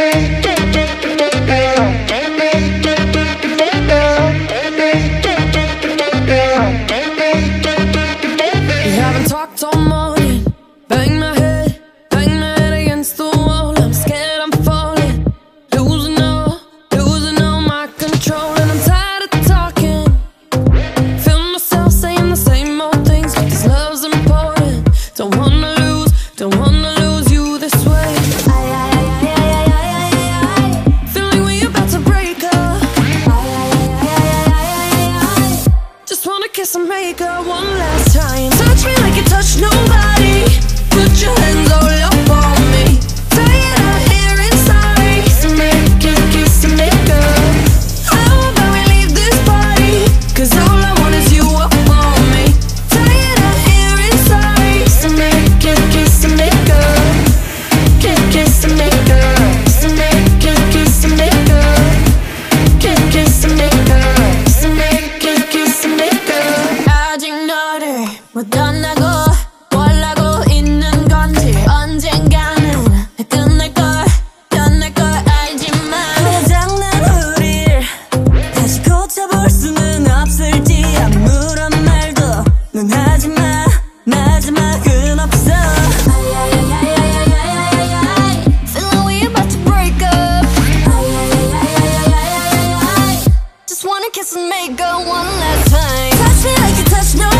make you. kiss make up one last time. Touch me like you touch nobody. kiss and make go one last time. Touch me like you touch no